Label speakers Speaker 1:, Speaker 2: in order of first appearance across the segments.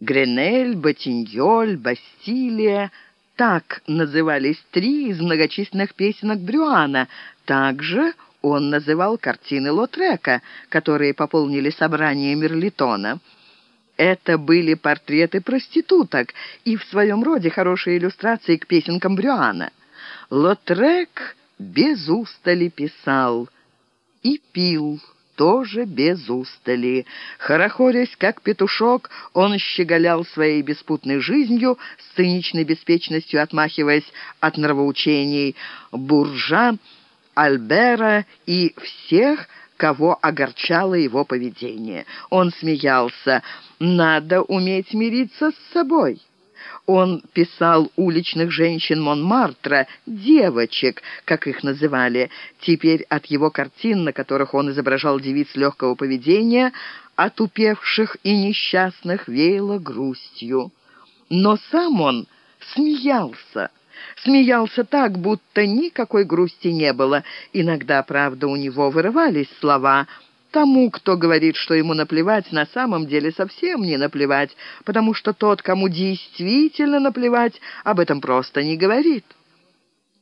Speaker 1: Гренель, Ботиньоль, Бастилия — так назывались три из многочисленных песенок Брюана. Также он называл картины Лотрека, которые пополнили собрание Мерлитона. Это были портреты проституток и в своем роде хорошие иллюстрации к песенкам Брюана. Лотрек без устали писал и пил тоже без устали. Хорохорясь, как петушок, он щеголял своей беспутной жизнью, с циничной беспечностью отмахиваясь от нравоучений буржа, Альбера и всех, кого огорчало его поведение. Он смеялся. «Надо уметь мириться с собой». Он писал уличных женщин Монмартра, девочек, как их называли. Теперь от его картин, на которых он изображал девиц легкого поведения, отупевших и несчастных, веяло грустью. Но сам он смеялся. Смеялся так, будто никакой грусти не было. Иногда, правда, у него вырывались слова – Тому, кто говорит, что ему наплевать, на самом деле совсем не наплевать, потому что тот, кому действительно наплевать, об этом просто не говорит.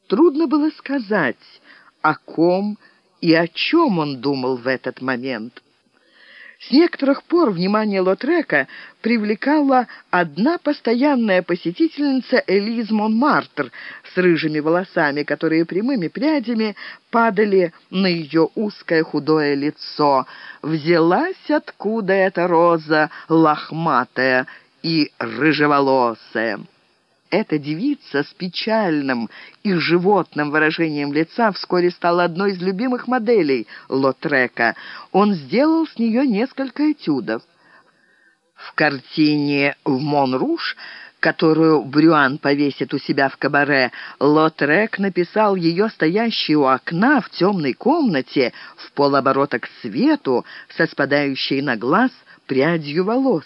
Speaker 1: Трудно было сказать, о ком и о чем он думал в этот момент. С некоторых пор внимание Лотрека привлекала одна постоянная посетительница Элиз Монмартр с рыжими волосами, которые прямыми прядями падали на ее узкое худое лицо. Взялась откуда эта роза лохматая и рыжеволосая. Эта девица с печальным и животным выражением лица вскоре стала одной из любимых моделей Лотрека. Он сделал с нее несколько этюдов. В картине «В Монруш», которую Брюан повесит у себя в кабаре, Лотрек написал ее стоящей у окна в темной комнате в полоборота к свету со спадающей на глаз прядью волос.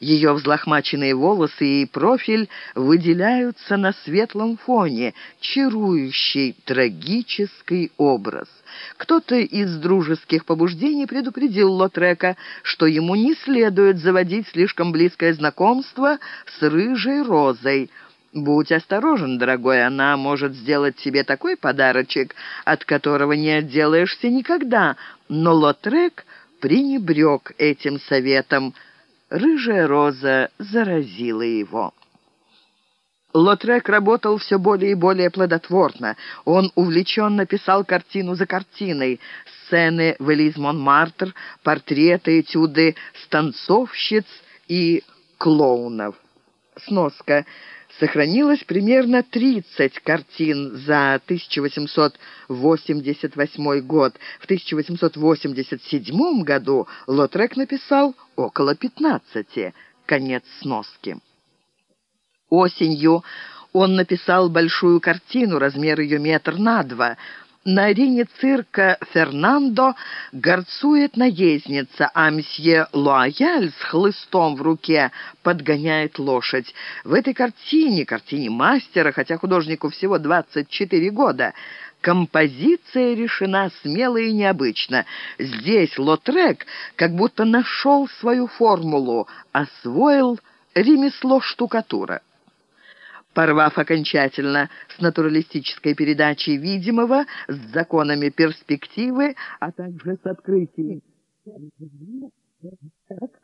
Speaker 1: Ее взлохмаченные волосы и профиль выделяются на светлом фоне, чарующий трагический образ. Кто-то из дружеских побуждений предупредил Лотрека, что ему не следует заводить слишком близкое знакомство с рыжей розой. «Будь осторожен, дорогой, она может сделать тебе такой подарочек, от которого не отделаешься никогда». Но Лотрек пренебрег этим советом – Рыжая роза заразила его. Лотрек работал все более и более плодотворно. Он увлеченно писал картину за картиной. Сцены в Элиз Монмартр, портреты, этюды станцовщиц и клоунов. Сноска. Сохранилось примерно 30 картин за 1888 год. В 1887 году Лотрек написал около 15. Конец сноски. Осенью он написал большую картину, размер ее метр на два – на арене цирка «Фернандо» горцует наездница, а мсье Луаяль с хлыстом в руке подгоняет лошадь. В этой картине, картине мастера, хотя художнику всего 24 года, Композиция решена смело и необычно. Здесь Лотрек как будто нашел свою формулу, освоил ремесло штукатура. Порвав окончательно с натуралистической передачей видимого, с законами перспективы, а также с открытием